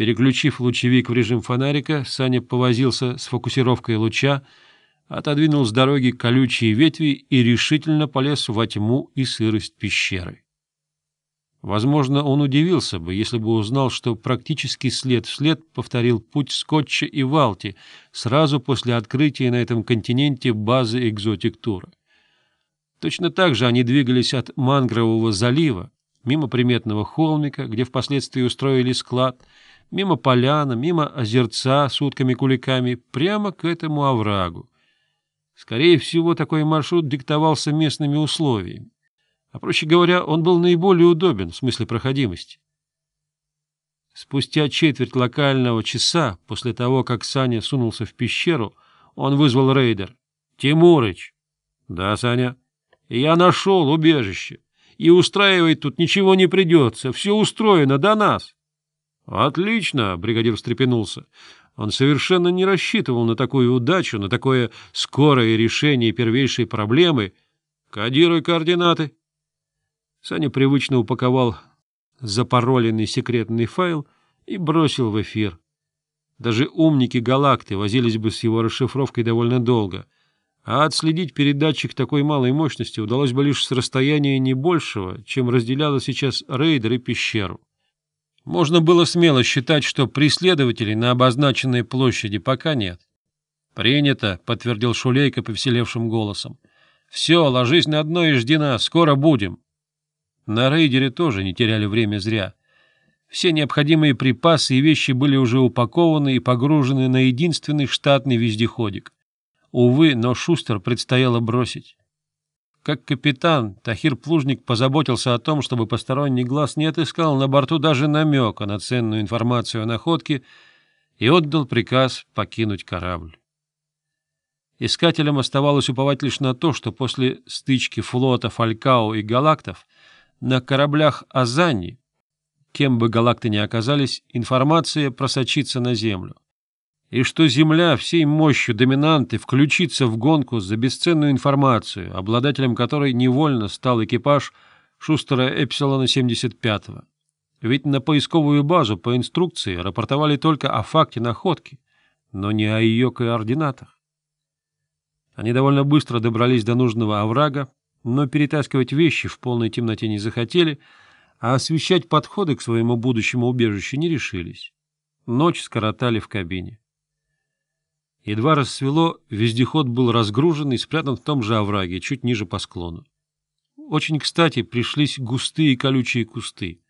Переключив лучевик в режим фонарика, Саня повозился с фокусировкой луча, отодвинул с дороги колючие ветви и решительно полез во тьму и сырость пещеры. Возможно, он удивился бы, если бы узнал, что практически след в след повторил путь Скотча и Валти сразу после открытия на этом континенте базы экзотиктуры. Точно так же они двигались от Мангрового залива, мимо приметного холмика, где впоследствии устроили склад — мимо поляна, мимо озерца с утками-куликами, прямо к этому оврагу. Скорее всего, такой маршрут диктовался местными условиями. А проще говоря, он был наиболее удобен в смысле проходимости. Спустя четверть локального часа, после того, как Саня сунулся в пещеру, он вызвал рейдер. «Тимурыч!» «Да, Саня?» «Я нашел убежище. И устраивать тут ничего не придется. Все устроено до нас». «Отлично!» — бригадир встрепенулся. Он совершенно не рассчитывал на такую удачу, на такое скорое решение первейшей проблемы. «Кодируй координаты!» Саня привычно упаковал запароленный секретный файл и бросил в эфир. Даже умники галакты возились бы с его расшифровкой довольно долго, а отследить передатчик такой малой мощности удалось бы лишь с расстояния не большего, чем разделяло сейчас рейдер и пещеру. Можно было смело считать, что преследователей на обозначенной площади пока нет. «Принято», — подтвердил Шулейко повеселевшим голосом. «Все, ложись на дно и жди нас, скоро будем». На рейдере тоже не теряли время зря. Все необходимые припасы и вещи были уже упакованы и погружены на единственный штатный вездеходик. Увы, но Шустер предстояло бросить. Как капитан, Тахир Плужник позаботился о том, чтобы посторонний глаз не отыскал на борту даже намека на ценную информацию о находке и отдал приказ покинуть корабль. Искателям оставалось уповать лишь на то, что после стычки флота Фалькао и Галактов на кораблях Азани, кем бы Галакты ни оказались, информация просочится на Землю и что Земля всей мощью доминанты включится в гонку за бесценную информацию, обладателем которой невольно стал экипаж шустера Эпсилона-75. Ведь на поисковую базу по инструкции рапортовали только о факте находки, но не о ее координатах. Они довольно быстро добрались до нужного оврага, но перетаскивать вещи в полной темноте не захотели, а освещать подходы к своему будущему убежищу не решились. Ночь скоротали в кабине. Едва рассвело, вездеход был разгружен и спрятан в том же овраге, чуть ниже по склону. Очень кстати пришлись густые колючие кусты.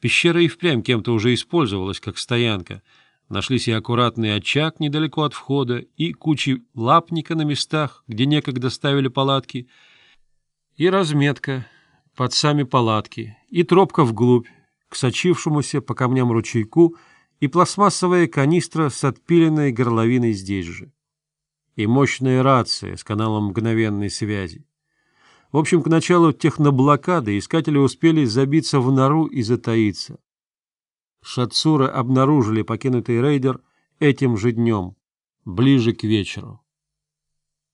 Пещера и впрямь кем-то уже использовалась, как стоянка. Нашлись и аккуратный очаг недалеко от входа, и кучи лапника на местах, где некогда ставили палатки, и разметка под сами палатки, и тропка вглубь, к сочившемуся по камням ручейку — и пластмассовая канистра с отпиленной горловиной здесь же. И мощная рация с каналом мгновенной связи. В общем, к началу техноблокады искатели успели забиться в нору и затаиться. Шатсура обнаружили покинутый рейдер этим же днем, ближе к вечеру.